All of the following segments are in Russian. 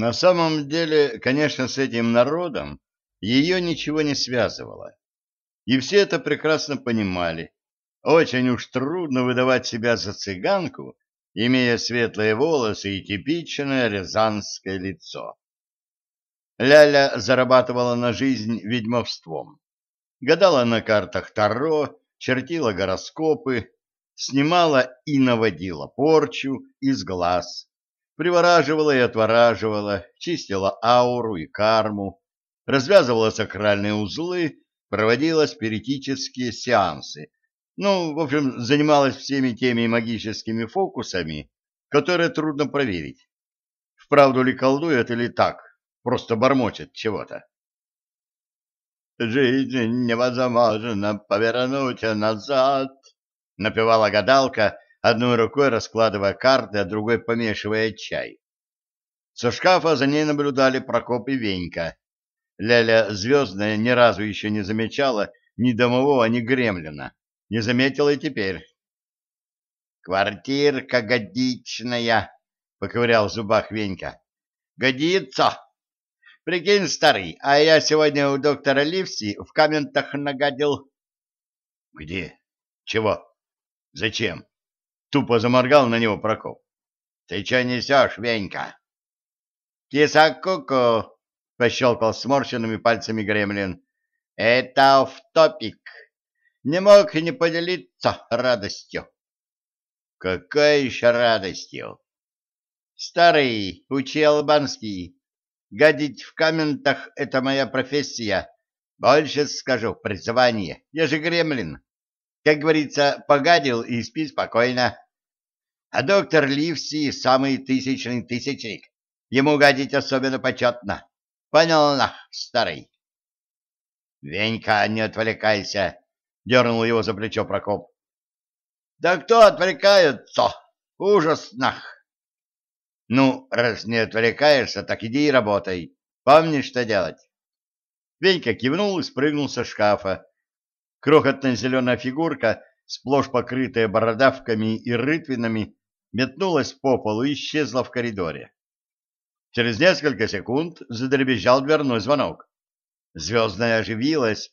На самом деле, конечно, с этим народом ее ничего не связывало. И все это прекрасно понимали. Очень уж трудно выдавать себя за цыганку, имея светлые волосы и типичное рязанское лицо. Ляля зарабатывала на жизнь ведьмовством. Гадала на картах Таро, чертила гороскопы, снимала и наводила порчу из глаз, привораживала и отвораживала, чистила ауру и карму, развязывала сакральные узлы, проводила спиритические сеансы. Ну, в общем, занималась всеми теми магическими фокусами, которые трудно проверить. Вправду ли колдует или так, просто бормочет чего-то. «Жизнь невозможно повернуть назад», — напевала гадалка, одной рукой раскладывая карты, а другой помешивая чай. Со шкафа за ней наблюдали Прокоп и Венька. Ляля Звездная ни разу еще не замечала ни домового, ни гремлина. Не заметила и теперь. «Квартирка годичная», — поковырял в зубах Венька. «Годится! Прикинь, старый, а я сегодня у доктора Ливси в комментах нагадил». «Где? Чего? Зачем?» Тупо заморгал на него Прокоп. «Ты что несешь, Венька?» «Киса-ку-ку!» — пощелкал сморщенными пальцами гремлин. «Это в топик. Не мог не поделиться радостью». «Какой еще радостью?» «Старый, учи албанский. Гадить в комментах — это моя профессия. Больше скажу, призвание. Я же гремлин. Как говорится, погадил и спи спокойно. А доктор Ливси — самый тысячный тысячник. Ему гадить особенно почетно. Понял нах, старый? — Венька, не отвлекайся, — дернул его за плечо Прокоп. — Да кто отвлекается? Ужас нах! — Ну, раз не отвлекаешься, так иди и работай. Помнишь, что делать? Венька кивнул и спрыгнул со шкафа, Крохотная зеленая фигурка, сплошь покрытая бородавками и рытвинами, метнулась по полу и исчезла в коридоре. Через несколько секунд задребезжал дверной звонок. Звездная оживилась.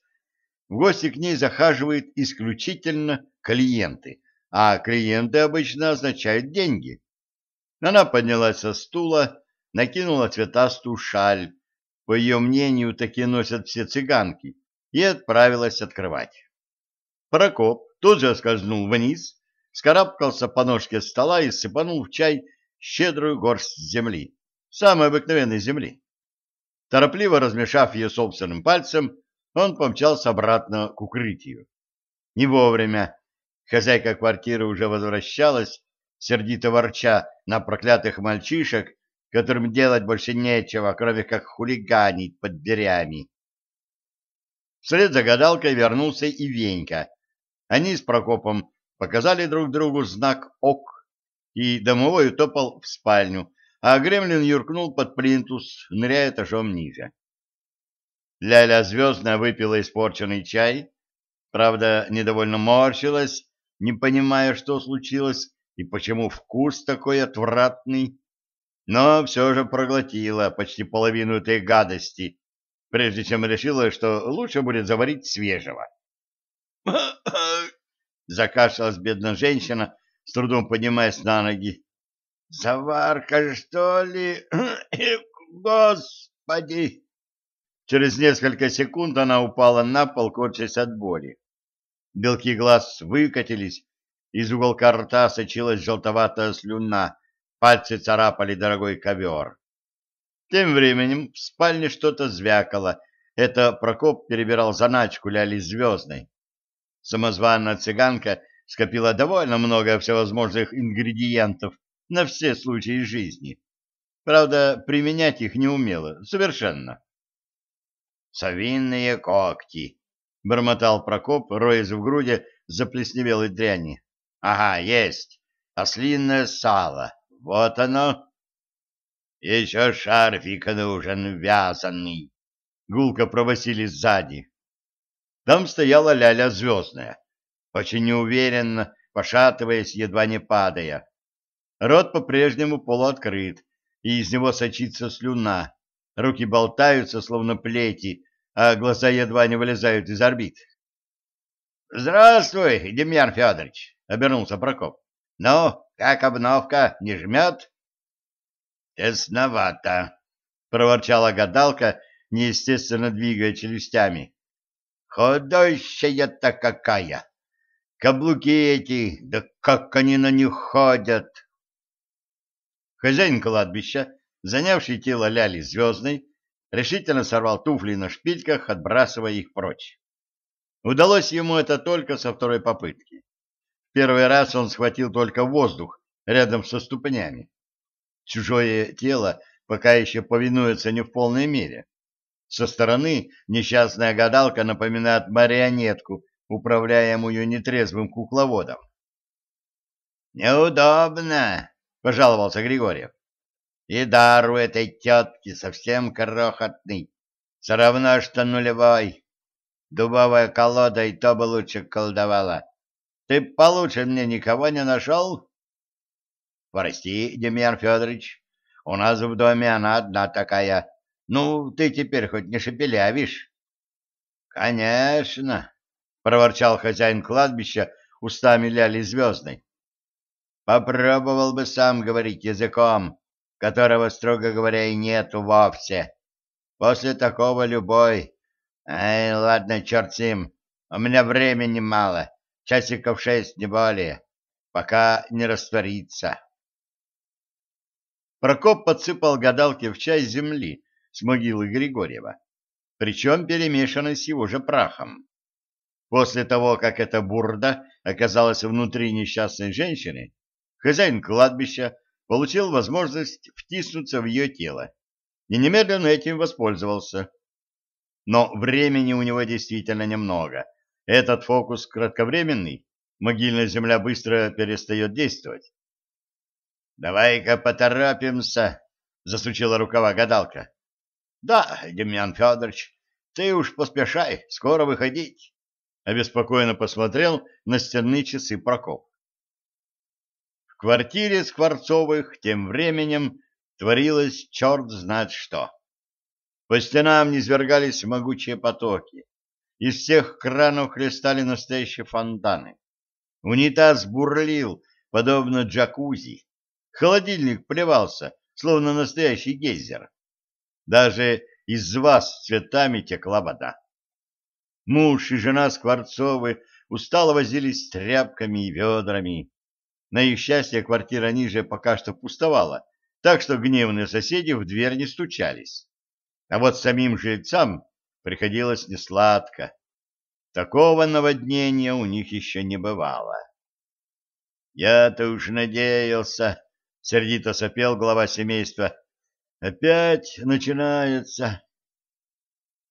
В гости к ней захаживают исключительно клиенты, а клиенты обычно означают деньги. Она поднялась со стула, накинула цветастую шаль. По ее мнению, такие носят все цыганки и отправилась открывать. Прокоп тут же скользнул вниз, скарабкался по ножке стола и сыпанул в чай щедрую горсть земли, самой обыкновенной земли. Торопливо размешав ее собственным пальцем, он помчался обратно к укрытию. Не вовремя. Хозяйка квартиры уже возвращалась, сердито ворча на проклятых мальчишек, которым делать больше нечего, кроме как хулиганить под дверями. Вслед за гадалкой вернулся и Венька. Они с Прокопом показали друг другу знак «ок», и домовой утопал в спальню, а Гремлин юркнул под плинтус, ныряя этажом ниже. Ляля звездная выпила испорченный чай, правда, недовольно морщилась, не понимая, что случилось и почему вкус такой отвратный, но все же проглотила почти половину этой гадости, прежде чем решила, что лучше будет заварить свежего. Закашлялась бедная женщина, с трудом поднимаясь на ноги. «Заварка, что ли? Господи!» Через несколько секунд она упала на пол, корчась от боли. Белки глаз выкатились, из уголка рта сочилась желтоватая слюна, пальцы царапали дорогой ковер. Тем временем в спальне что-то звякало. Это Прокоп перебирал заначку ляли звездной. Самозванная цыганка скопила довольно много всевозможных ингредиентов на все случаи жизни. Правда, применять их не умела, совершенно. «Совиные когти», — бормотал Прокоп, роясь в груди заплесневелой дряни. «Ага, есть. Ослинное сало. Вот оно». Еще шарфик нужен вязаный. Гулко провосили сзади. Там стояла ляля звездная, очень неуверенно, пошатываясь, едва не падая. Рот по-прежнему полуоткрыт, и из него сочится слюна. Руки болтаются, словно плети, а глаза едва не вылезают из орбит. — Здравствуй, Демьян Федорович! — обернулся Прокоп. — Ну, как обновка, не жмет? — Тесновато, — проворчала гадалка, неестественно двигая челюстями. — Ходощая-то какая! Каблуки эти, да как они на них ходят! Хозяин кладбища, занявший тело Ляли Звездной, решительно сорвал туфли на шпильках, отбрасывая их прочь. Удалось ему это только со второй попытки. В первый раз он схватил только воздух рядом со ступнями. Чужое тело пока еще повинуется не в полной мере. Со стороны несчастная гадалка напоминает марионетку, управляемую нетрезвым кукловодом. «Неудобно!» — пожаловался Григорьев. И дар у этой тетки совсем крохотный, все равно, что нулевой. Дубовая колода и то бы лучше колдовала. Ты получше мне никого не нашел? Прости, Демьян Федорович, у нас в доме она одна такая. Ну, ты теперь хоть не шепелявишь? Конечно, проворчал хозяин кладбища устами ляли звездной. Попробовал бы сам говорить языком, которого, строго говоря, и нету вовсе. После такого любой... Ай, ладно, черт с у меня времени мало, часиков шесть, не более, пока не растворится. Прокоп подсыпал гадалке в чай земли с могилы Григорьева, причем перемешанной с его же прахом. После того, как эта бурда оказалась внутри несчастной женщины, хозяин кладбища получил возможность втиснуться в ее тело и немедленно этим воспользовался. Но времени у него действительно немного. Этот фокус кратковременный, могильная земля быстро перестает действовать. «Давай-ка поторопимся», — засучила рукава гадалка. «Да, Демьян Федорович, ты уж поспешай, скоро выходить», — обеспокоенно посмотрел на стенные часы Прокоп. В квартире Скворцовых тем временем творилось черт знает что. По стенам низвергались могучие потоки. Из всех кранов хлестали настоящие фонтаны. Унитаз бурлил, подобно джакузи. Холодильник плевался, словно настоящий гейзер. Даже из вас цветами текла вода. Муж и жена Скворцовы устало возились с тряпками и ведрами. На их счастье квартира ниже пока что пустовала, так что гневные соседи в дверь не стучались. А вот самим жильцам приходилось несладко. Такого наводнения у них еще не бывало. «Я-то уж надеялся», — сердито сопел глава семейства. «Опять начинается».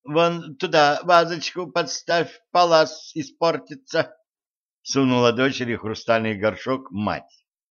«Вон туда вазочку подставь, палас испортится», сунула дочери хрустальный горшок мать.